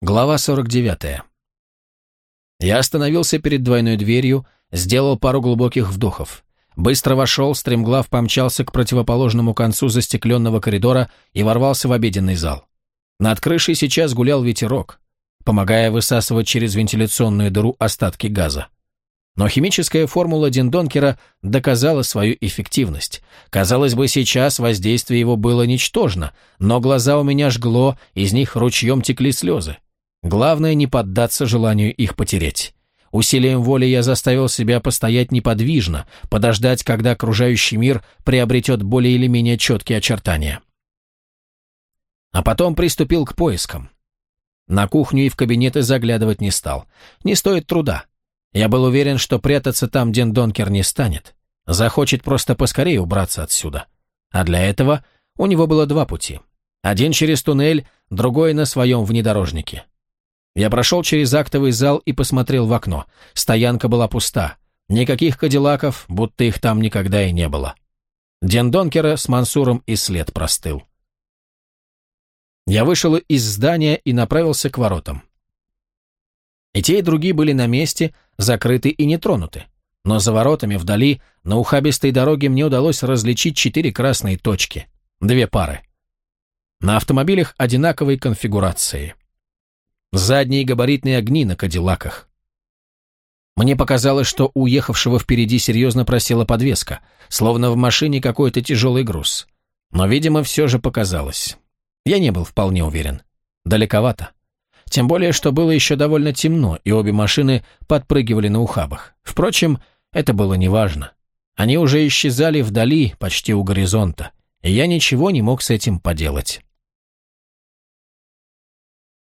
Глава 49. Я остановился перед двойной дверью, сделал пару глубоких вдохов. Быстро вошел, стремглав помчался к противоположному концу застекленного коридора и ворвался в обеденный зал. Над крышей сейчас гулял ветерок, помогая высасывать через вентиляционную дыру остатки газа. Но химическая формула Диндонкера доказала свою эффективность. Казалось бы, сейчас воздействие его было ничтожно, но глаза у меня жгло, из них ручьем текли слезы. Главное не поддаться желанию их потереть. Усилием воли я заставил себя постоять неподвижно, подождать, когда окружающий мир приобретет более или менее четкие очертания. А потом приступил к поискам. На кухню и в кабинеты заглядывать не стал. Не стоит труда. Я был уверен, что прятаться там Ден Донкер не станет. Захочет просто поскорее убраться отсюда. А для этого у него было два пути. Один через туннель, другой на своем внедорожнике. Я прошел через актовый зал и посмотрел в окно. Стоянка была пуста. Никаких кадиллаков, будто их там никогда и не было. Ден Донкера с Мансуром и след простыл. Я вышел из здания и направился к воротам. И те, и другие были на месте, закрыты и не тронуты. Но за воротами вдали, на ухабистой дороге, мне удалось различить четыре красные точки. Две пары. На автомобилях одинаковой конфигурации. Задние габаритные огни на кадиллаках. Мне показалось, что уехавшего впереди серьезно просела подвеска, словно в машине какой-то тяжелый груз. Но, видимо, все же показалось. Я не был вполне уверен. Далековато. Тем более, что было еще довольно темно, и обе машины подпрыгивали на ухабах. Впрочем, это было неважно. Они уже исчезали вдали, почти у горизонта, и я ничего не мог с этим поделать.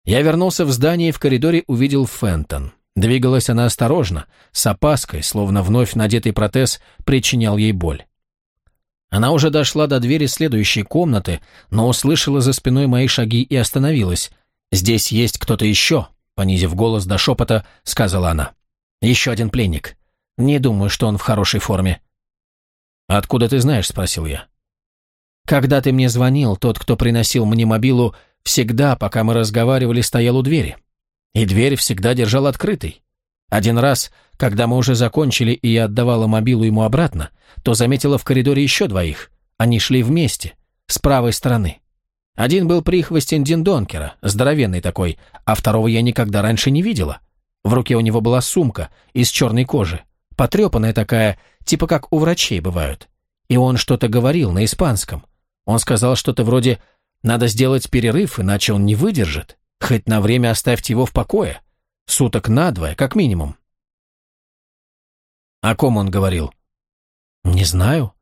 Я вернулся в здание и в коридоре увидел Фентон. Двигалась она осторожно, с опаской, словно вновь надетый протез причинял ей боль. Она уже дошла до двери следующей комнаты, но услышала за спиной мои шаги и остановилась. «Здесь есть кто-то еще», — понизив голос до шепота, сказала она. «Еще один пленник. Не думаю, что он в хорошей форме». «Откуда ты знаешь?» — спросил я. «Когда ты мне звонил, тот, кто приносил мне мобилу, всегда, пока мы разговаривали, стоял у двери. И дверь всегда держал открытой. Один раз, когда мы уже закончили, и я отдавала мобилу ему обратно, то заметила в коридоре еще двоих. Они шли вместе, с правой стороны. Один был прихвостень Диндонкера, здоровенный такой, а второго я никогда раньше не видела. В руке у него была сумка из черной кожи, потрепанная такая, типа как у врачей бывают. И он что-то говорил на испанском. Он сказал что-то вроде надо сделать перерыв, иначе он не выдержит. Хоть на время оставьте его в покое. Суток на двое, как минимум. О ком он говорил? Не знаю.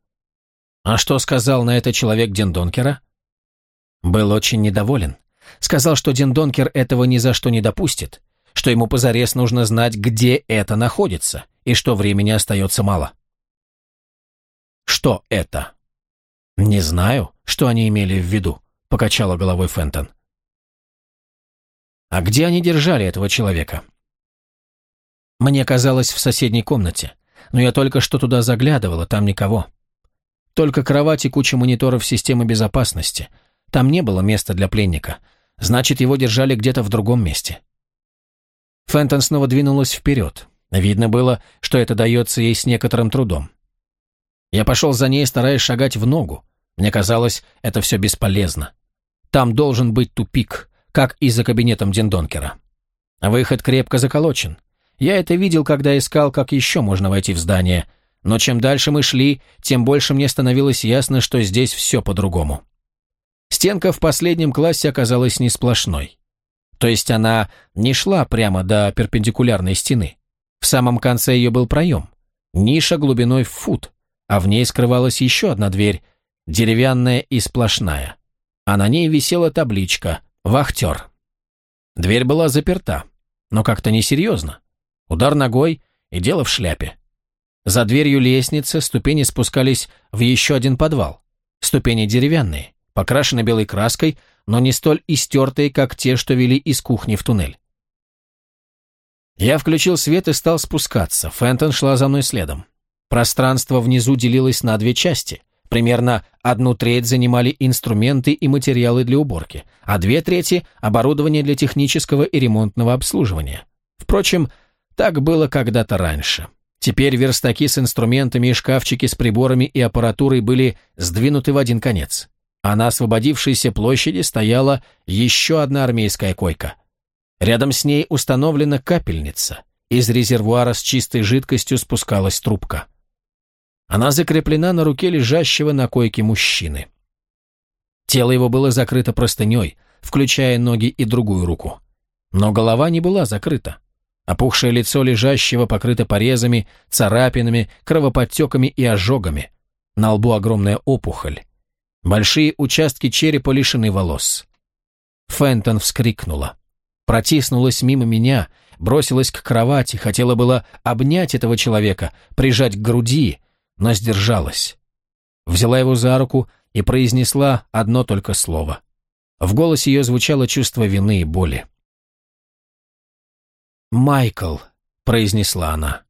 А что сказал на это человек Дендонкера? Был очень недоволен. Сказал, что Дендонкер этого ни за что не допустит, что ему позарез нужно знать, где это находится, и что времени остается мало. Что это? Не знаю, что они имели в виду покачала головой Фентон. А где они держали этого человека? Мне казалось, в соседней комнате, но я только что туда заглядывала, там никого. Только кровать и куча мониторов системы безопасности. Там не было места для пленника. Значит, его держали где-то в другом месте. Фентон снова двинулась вперед. Видно было, что это дается ей с некоторым трудом. Я пошел за ней, стараясь шагать в ногу. Мне казалось, это все бесполезно. Там должен быть тупик, как и за кабинетом Диндонкера. Выход крепко заколочен. Я это видел, когда искал, как еще можно войти в здание. Но чем дальше мы шли, тем больше мне становилось ясно, что здесь все по-другому. Стенка в последнем классе оказалась не сплошной. То есть она не шла прямо до перпендикулярной стены. В самом конце ее был проем. Ниша глубиной в фут, а в ней скрывалась еще одна дверь, деревянная и сплошная а на ней висела табличка «Вахтер». Дверь была заперта, но как-то несерьезно. Удар ногой и дело в шляпе. За дверью лестницы ступени спускались в еще один подвал. Ступени деревянные, покрашены белой краской, но не столь истертые, как те, что вели из кухни в туннель. Я включил свет и стал спускаться. Фентон шла за мной следом. Пространство внизу делилось на две части. Примерно одну треть занимали инструменты и материалы для уборки, а две трети – оборудование для технического и ремонтного обслуживания. Впрочем, так было когда-то раньше. Теперь верстаки с инструментами и шкафчики с приборами и аппаратурой были сдвинуты в один конец. А на освободившейся площади стояла еще одна армейская койка. Рядом с ней установлена капельница. Из резервуара с чистой жидкостью спускалась трубка. Она закреплена на руке лежащего на койке мужчины. Тело его было закрыто простыней, включая ноги и другую руку. Но голова не была закрыта. Опухшее лицо лежащего покрыто порезами, царапинами, кровоподтеками и ожогами. На лбу огромная опухоль. Большие участки черепа лишены волос. Фентон вскрикнула. Протиснулась мимо меня, бросилась к кровати, хотела было обнять этого человека, прижать к груди, но сдержалась. Взяла его за руку и произнесла одно только слово. В голосе ее звучало чувство вины и боли. «Майкл», — произнесла она.